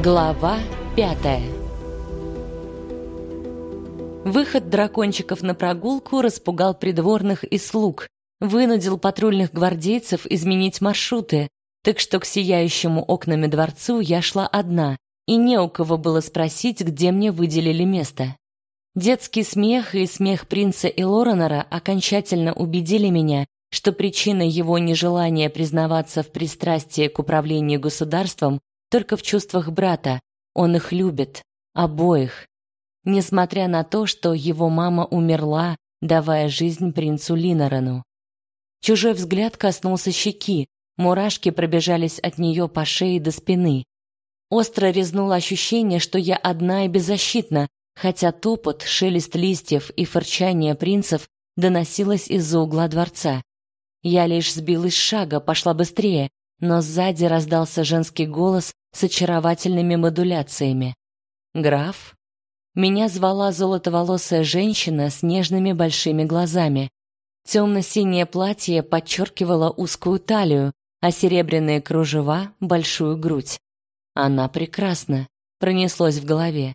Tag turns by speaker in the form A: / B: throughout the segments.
A: Глава пятая Выход дракончиков на прогулку распугал придворных и слуг, вынудил патрульных гвардейцев изменить маршруты, так что к сияющему окнами дворцу я шла одна, и не у кого было спросить, где мне выделили место. Детский смех и смех принца и Лоренора окончательно убедили меня, что причина его нежелания признаваться в пристрастии к управлению государством только в чувствах брата. Он их любит, обоих. Несмотря на то, что его мама умерла, давая жизнь принцу Линорану. Чужой взгляд коснулся щеки, мурашки пробежались от нее по шее до спины. Остро резнуло ощущение, что я одна и беззащитна, хотя топот, шелест листьев и фырчание принцев доносилось из-за угла дворца. Я лишь сбилась с шага, пошла быстрее, но сзади раздался женский голос с очаровательными модуляциями. «Граф?» Меня звала золотоволосая женщина с нежными большими глазами. Темно-синее платье подчеркивало узкую талию, а серебряные кружева — большую грудь. Она прекрасна, пронеслось в голове.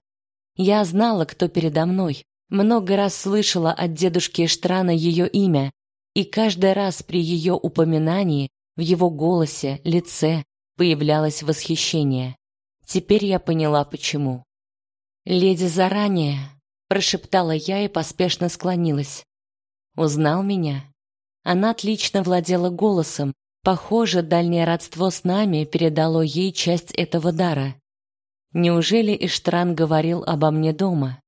A: Я знала, кто передо мной, много раз слышала от дедушки Эштрана ее имя, и каждый раз при ее упоминании в его голосе, лице появлялось восхищение. Теперь я поняла, почему. «Леди заранее», — прошептала я и поспешно склонилась. «Узнал меня?» Она отлично владела голосом. Похоже, дальнее родство с нами передало ей часть этого дара. Неужели Иштран говорил обо мне дома?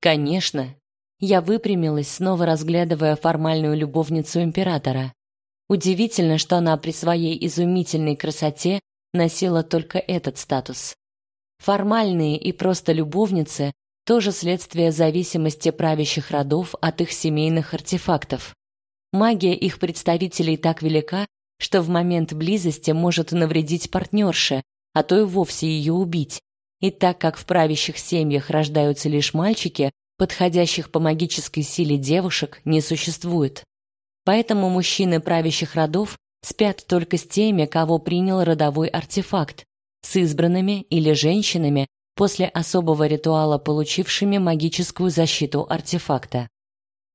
A: Конечно. Я выпрямилась, снова разглядывая формальную любовницу императора. Удивительно, что она при своей изумительной красоте носила только этот статус. Формальные и просто любовницы тоже следствие зависимости правящих родов от их семейных артефактов. Магия их представителей так велика, что в момент близости может навредить партнерше, а то и вовсе ее убить. И так как в правящих семьях рождаются лишь мальчики, подходящих по магической силе девушек не существует. Поэтому мужчины правящих родов спят только с теми, кого принял родовой артефакт, с избранными или женщинами после особого ритуала, получившими магическую защиту артефакта.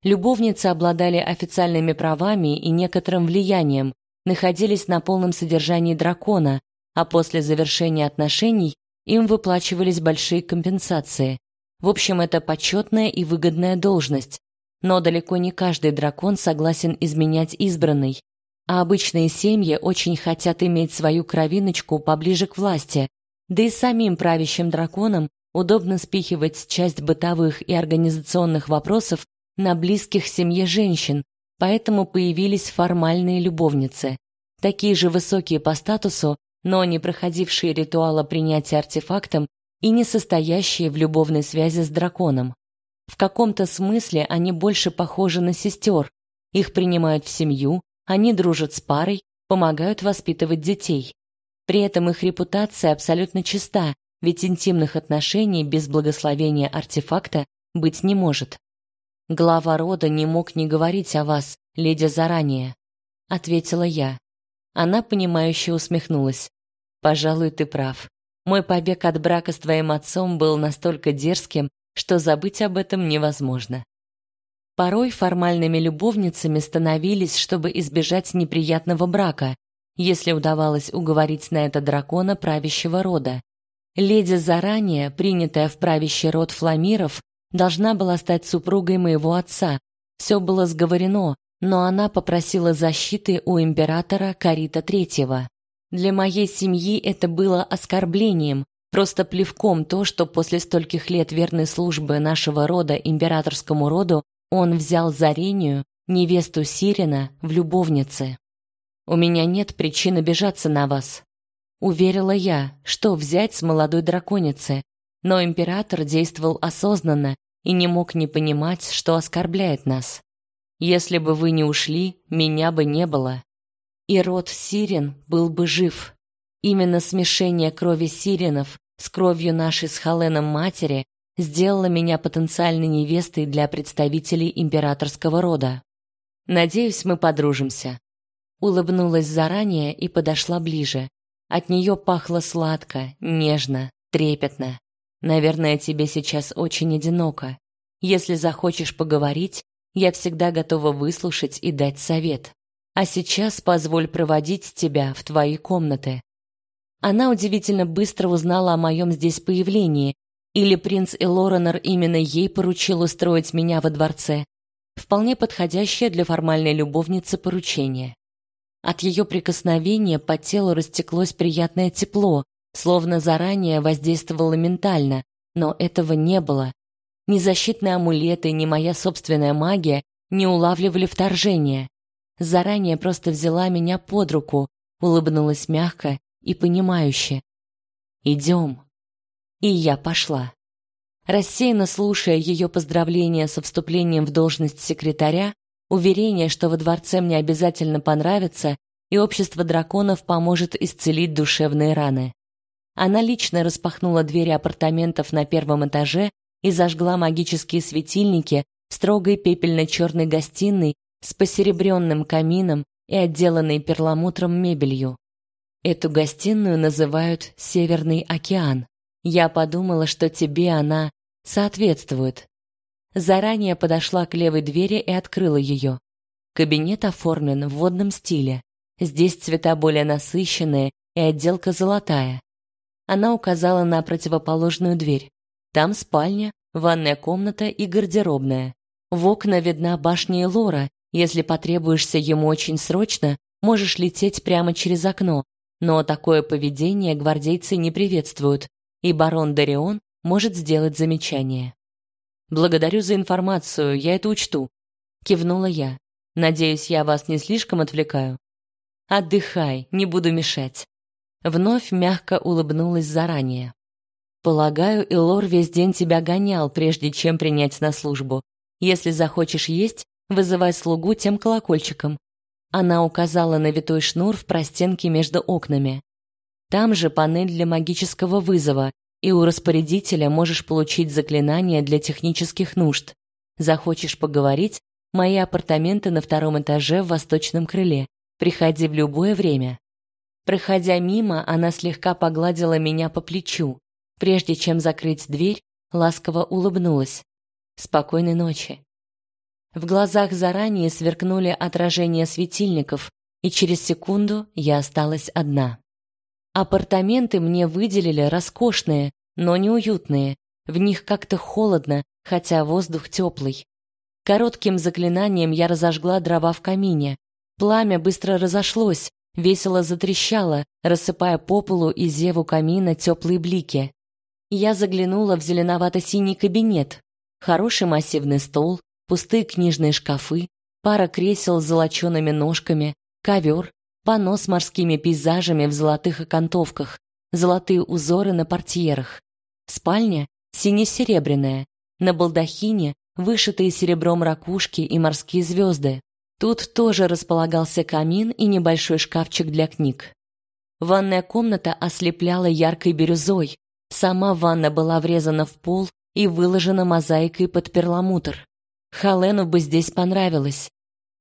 A: Любовницы обладали официальными правами и некоторым влиянием, находились на полном содержании дракона, а после завершения отношений им выплачивались большие компенсации. В общем, это почетная и выгодная должность. Но далеко не каждый дракон согласен изменять избранный. А обычные семьи очень хотят иметь свою кровиночку поближе к власти. Да и самим правящим драконам удобно спихивать часть бытовых и организационных вопросов на близких семье женщин, поэтому появились формальные любовницы. Такие же высокие по статусу, но не проходившие ритуала принятия артефактом и не состоящие в любовной связи с драконом. В каком-то смысле они больше похожи на сестер. Их принимают в семью, они дружат с парой, помогают воспитывать детей. При этом их репутация абсолютно чиста, ведь интимных отношений без благословения артефакта быть не может. Глава рода не мог не говорить о вас, леди заранее, ответила я. Она понимающе усмехнулась. Пожалуй, ты прав. Мой побег от брака с твоим отцом был настолько дерзким, что забыть об этом невозможно. Порой формальными любовницами становились, чтобы избежать неприятного брака, если удавалось уговорить на это дракона правящего рода. Леди заранее, принятая в правящий род фламиров, должна была стать супругой моего отца. Все было сговорено, но она попросила защиты у императора Карита III. Для моей семьи это было оскорблением, просто плевком то, что после стольких лет верной службы нашего рода императорскому роду он взял Зарению, невесту Сирена, в любовницы. У меня нет причин обижаться на вас, уверила я, что взять с молодой драконицы, но император действовал осознанно и не мог не понимать, что оскорбляет нас. Если бы вы не ушли, меня бы не было. И род Сирен был бы жив. Именно смешение крови Сиренов с кровью нашей с Халеном матери сделало меня потенциальной невестой для представителей императорского рода. Надеюсь, мы подружимся. Улыбнулась заранее и подошла ближе. От нее пахло сладко, нежно, Трепетно. Наверное, тебе сейчас очень одиноко. Если захочешь поговорить, я всегда готова выслушать и дать совет. А сейчас позволь проводить тебя в твои комнаты. Она удивительно быстро узнала о моем здесь появлении, или принц Элоранор именно ей поручил устроить меня во дворце. Вполне подходящее для формальной любовницы поручение. От ее прикосновения по телу растеклось приятное тепло, словно заранее воздействовало ментально, но этого не было. Ни защитные амулеты, ни моя собственная магия не улавливали вторжения. Заранее просто взяла меня под руку, улыбнулась мягко и понимающе. «Идем». И я пошла. Рассеянно слушая ее поздравления со вступлением в должность секретаря, уверение, что во дворце мне обязательно понравится, и общество драконов поможет исцелить душевные раны. Она лично распахнула двери апартаментов на первом этаже и зажгла магические светильники в строгой пепельно-черной гостиной с посеребренным камином и отделанной перламутром мебелью. Эту гостиную называют Северный океан. Я подумала, что тебе она соответствует. Заранее подошла к левой двери и открыла ее. Кабинет оформлен в водном стиле. Здесь цвета более насыщенные и отделка золотая. Она указала на противоположную дверь. Там спальня, ванная комната и гардеробная. В окна видна башня Лора. Если потребуешься ему очень срочно, можешь лететь прямо через окно, но такое поведение гвардейцы не приветствуют, и барон Дарион может сделать замечание. Благодарю за информацию, я это учту, кивнула я. Надеюсь, я вас не слишком отвлекаю. Отдыхай, не буду мешать. Вновь мягко улыбнулась заранее. Полагаю, Илор весь день тебя гонял, прежде чем принять на службу. Если захочешь есть, вызывай слугу тем колокольчиком. Она указала на витой шнур в простенке между окнами. Там же панель для магического вызова, и у распорядителя можешь получить заклинание для технических нужд. Захочешь поговорить? Мои апартаменты на втором этаже в восточном крыле. Приходи в любое время. Проходя мимо, она слегка погладила меня по плечу. Прежде чем закрыть дверь, ласково улыбнулась. Спокойной ночи. В глазах заранее сверкнули отражения светильников, и через секунду я осталась одна. Апартаменты мне выделили роскошные, но неуютные. В них как-то холодно, хотя воздух теплый. Коротким заклинанием я разожгла дрова в камине. Пламя быстро разошлось, весело затрещало, рассыпая по полу и зеву камина теплые блики. Я заглянула в зеленовато-синий кабинет. Хороший массивный стол, пустые книжные шкафы, пара кресел с золочеными ножками, ковер, панно с морскими пейзажами в золотых окантовках, золотые узоры на портьерах. Спальня сине-серебряная, на балдахине вышитые серебром ракушки и морские звезды. Тут тоже располагался камин и небольшой шкафчик для книг. Ванная комната ослепляла яркой бирюзой. Сама ванна была врезана в пол и выложена мозаикой под перламутр. Халену бы здесь понравилось.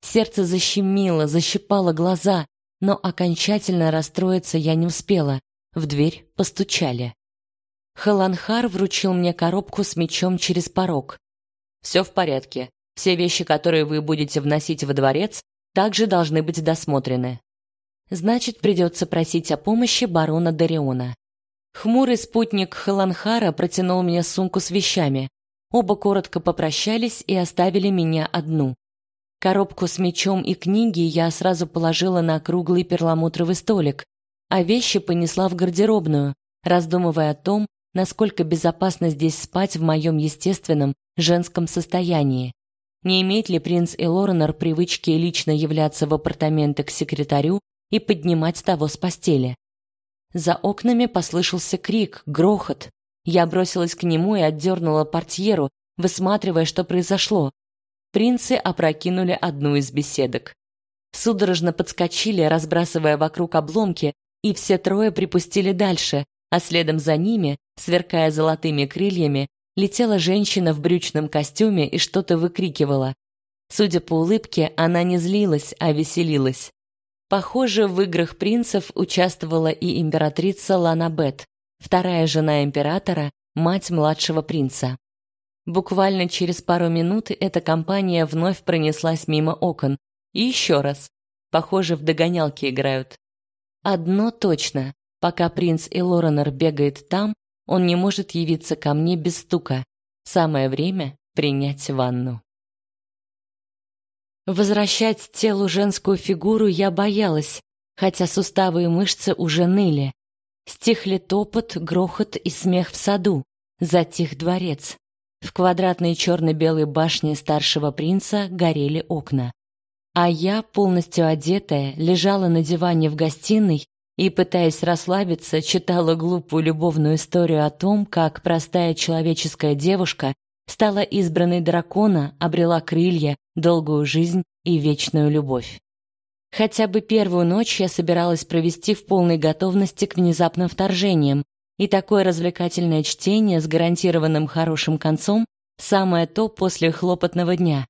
A: Сердце защемило, защипало глаза, но окончательно расстроиться я не успела. В дверь постучали. Халанхар вручил мне коробку с мечом через порог. «Все в порядке. Все вещи, которые вы будете вносить во дворец, также должны быть досмотрены. Значит, придется просить о помощи барона Дариона. Хмурый спутник Халанхара протянул мне сумку с вещами. Оба коротко попрощались и оставили меня одну. Коробку с мечом и книги я сразу положила на круглый перламутровый столик, а вещи понесла в гардеробную, раздумывая о том, насколько безопасно здесь спать в моем естественном женском состоянии. Не имеет ли принц Элоренор привычки лично являться в апартаменты к секретарю и поднимать того с постели? За окнами послышался крик, грохот. Я бросилась к нему и отдернула портьеру, высматривая, что произошло. Принцы опрокинули одну из беседок. Судорожно подскочили, разбрасывая вокруг обломки, и все трое припустили дальше, а следом за ними, сверкая золотыми крыльями, летела женщина в брючном костюме и что-то выкрикивала. Судя по улыбке, она не злилась, а веселилась. Похоже, в играх принцев участвовала и императрица Ланабет. Вторая жена императора, мать младшего принца. Буквально через пару минут эта компания вновь пронеслась мимо окон. И еще раз. Похоже, в догонялки играют. Одно точно. Пока принц и Лоренор бегает там, он не может явиться ко мне без стука. Самое время принять ванну. Возвращать телу женскую фигуру я боялась, хотя суставы и мышцы уже ныли. Стихли топот, грохот и смех в саду. Затих дворец. В квадратной черно-белой башне старшего принца горели окна. А я, полностью одетая, лежала на диване в гостиной и, пытаясь расслабиться, читала глупую любовную историю о том, как простая человеческая девушка стала избранной дракона, обрела крылья, долгую жизнь и вечную любовь. Хотя бы первую ночь я собиралась провести в полной готовности к внезапным вторжениям, и такое развлекательное чтение с гарантированным хорошим концом самое то после хлопотного дня.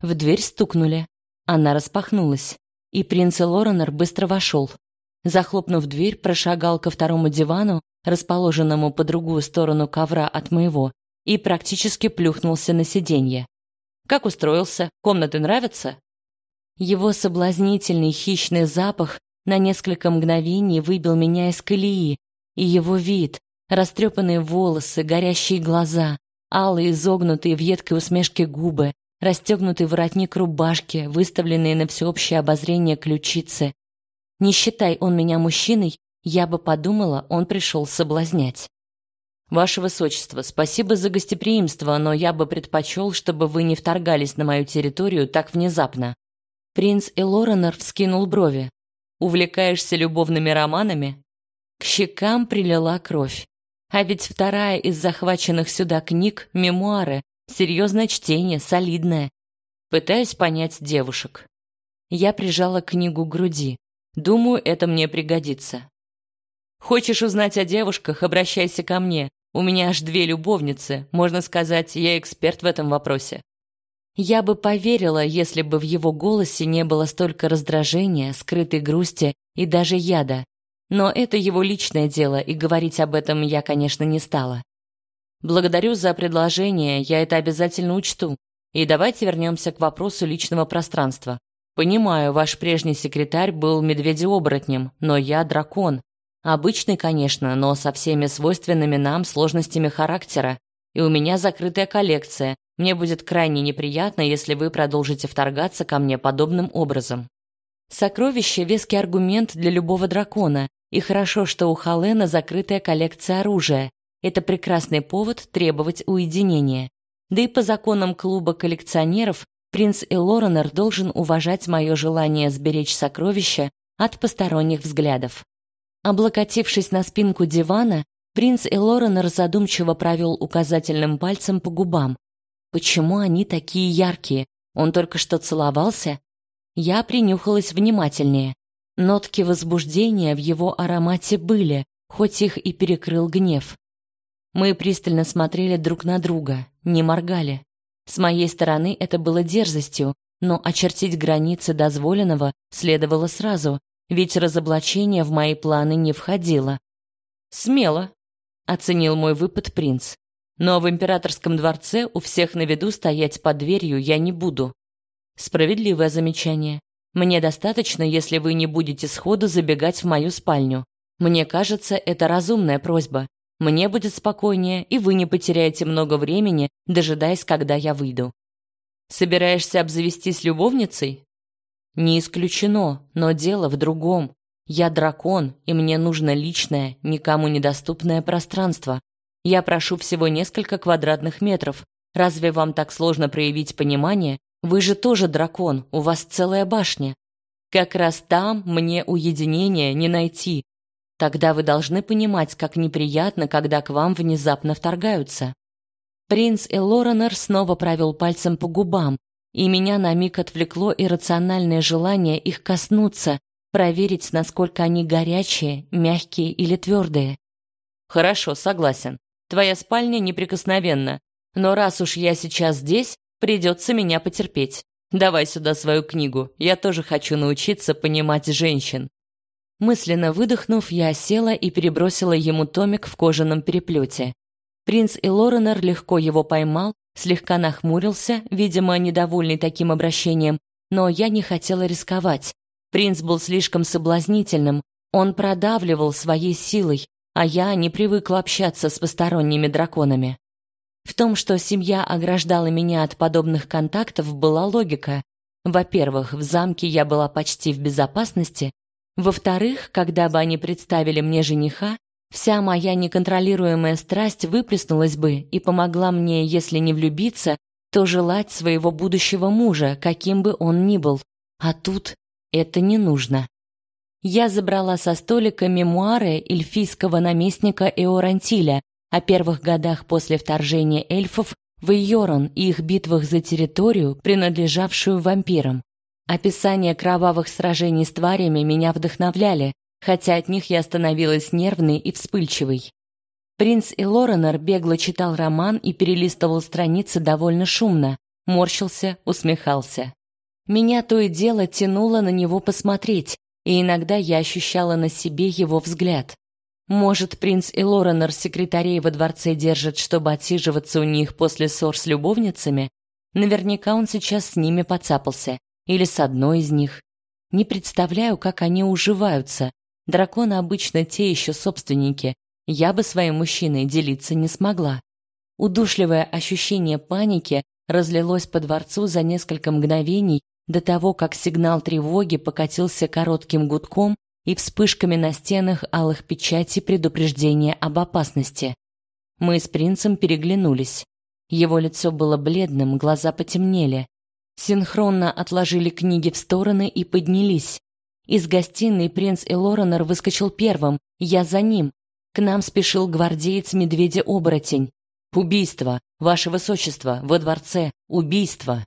A: В дверь стукнули. Она распахнулась, и принц Лоренор быстро вошел. Захлопнув дверь, прошагал ко второму дивану, расположенному по другую сторону ковра от моего, и практически плюхнулся на сиденье. Как устроился? Комнаты нравятся? Его соблазнительный хищный запах на несколько мгновений выбил меня из колеи, и его вид, растрепанные волосы, горящие глаза, алые изогнутые в едкой усмешке губы, расстегнутый воротник рубашки, выставленные на всеобщее обозрение ключицы. Не считай он меня мужчиной, я бы подумала, он пришел соблазнять. Ваше высочество, спасибо за гостеприимство, но я бы предпочел, чтобы вы не вторгались на мою территорию так внезапно. Принц Элоренор вскинул брови. Увлекаешься любовными романами? К щекам прилила кровь. А ведь вторая из захваченных сюда книг мемуары, серьезное чтение, солидное. Пытаюсь понять девушек. Я прижала книгу к груди. Думаю, это мне пригодится. Хочешь узнать о девушках, обращайся ко мне. У меня аж две любовницы, можно сказать, я эксперт в этом вопросе. Я бы поверила, если бы в его голосе не было столько раздражения, скрытой грусти и даже яда. Но это его личное дело, и говорить об этом я, конечно, не стала. Благодарю за предложение, я это обязательно учту. И давайте вернемся к вопросу личного пространства. Понимаю, ваш прежний секретарь был медведеоборотнем, но я дракон, Обычный, конечно, но со всеми свойственными нам сложностями характера. И у меня закрытая коллекция. Мне будет крайне неприятно, если вы продолжите вторгаться ко мне подобным образом. Сокровище – веский аргумент для любого дракона, и хорошо, что у Халена закрытая коллекция оружия. Это прекрасный повод требовать уединения. Да и по законам клуба коллекционеров принц Элоренор должен уважать мое желание сберечь сокровища от посторонних взглядов. Облокотившись на спинку дивана, принц Элоренор задумчиво провел указательным пальцем по губам. Почему они такие яркие? Он только что целовался? Я принюхалась внимательнее. Нотки возбуждения в его аромате были, хоть их и перекрыл гнев. Мы пристально смотрели друг на друга, не моргали. С моей стороны это было дерзостью, но очертить границы дозволенного следовало сразу, ведь разоблачение в мои планы не входило. Смело, оценил мой выпад принц. Но в императорском дворце у всех на виду стоять под дверью я не буду. Справедливое замечание. Мне достаточно, если вы не будете сходу забегать в мою спальню. Мне кажется, это разумная просьба. Мне будет спокойнее, и вы не потеряете много времени, дожидаясь, когда я выйду. Собираешься обзавестись любовницей? Не исключено, но дело в другом. Я дракон, и мне нужно личное, никому недоступное пространство. Я прошу всего несколько квадратных метров. Разве вам так сложно проявить понимание? Вы же тоже дракон, у вас целая башня. Как раз там мне уединения не найти. Тогда вы должны понимать, как неприятно, когда к вам внезапно вторгаются. Принц Элоренор снова провел пальцем по губам, и меня на миг отвлекло иррациональное желание их коснуться, проверить, насколько они горячие, мягкие или твердые. Хорошо, согласен. Твоя спальня неприкосновенна. Но раз уж я сейчас здесь, придется меня потерпеть. Давай сюда свою книгу. Я тоже хочу научиться понимать женщин. Мысленно выдохнув, я села и перебросила ему томик в кожаном переплете. Принц Илоренор легко его поймал, слегка нахмурился, видимо, недовольный таким обращением, но я не хотела рисковать. Принц был слишком соблазнительным, он продавливал своей силой, а я не привыкла общаться с посторонними драконами. В том, что семья ограждала меня от подобных контактов, была логика. Во-первых, в замке я была почти в безопасности. Во-вторых, когда бы они представили мне жениха, вся моя неконтролируемая страсть выплеснулась бы и помогла мне, если не влюбиться, то желать своего будущего мужа, каким бы он ни был. А тут это не нужно я забрала со столика мемуары эльфийского наместника Эорантиля о первых годах после вторжения эльфов в Йорон и их битвах за территорию, принадлежавшую вампирам. Описания кровавых сражений с тварями меня вдохновляли, хотя от них я становилась нервной и вспыльчивой. Принц Элоренор бегло читал роман и перелистывал страницы довольно шумно, морщился, усмехался. Меня то и дело тянуло на него посмотреть, и иногда я ощущала на себе его взгляд. Может, принц и Лоренор секретарей во дворце держат, чтобы отсиживаться у них после ссор с любовницами? Наверняка он сейчас с ними поцапался. Или с одной из них. Не представляю, как они уживаются. Драконы обычно те еще собственники. Я бы своим мужчиной делиться не смогла. Удушливое ощущение паники разлилось по дворцу за несколько мгновений до того, как сигнал тревоги покатился коротким гудком и вспышками на стенах алых печатей предупреждения об опасности. Мы с принцем переглянулись. Его лицо было бледным, глаза потемнели. Синхронно отложили книги в стороны и поднялись. Из гостиной принц Элоренор выскочил первым, я за ним. К нам спешил гвардеец Медведя-оборотень. «Убийство! Ваше Высочество! Во дворце! Убийство!»